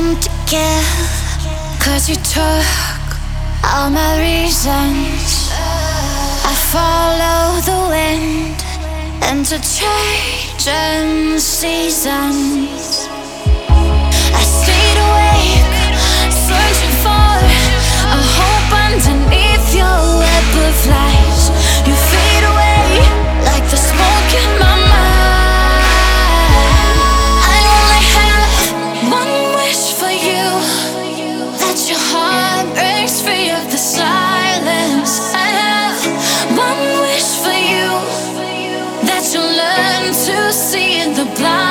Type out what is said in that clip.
to give. Cause you took all my reasons. I follow the wind into changing seasons. die.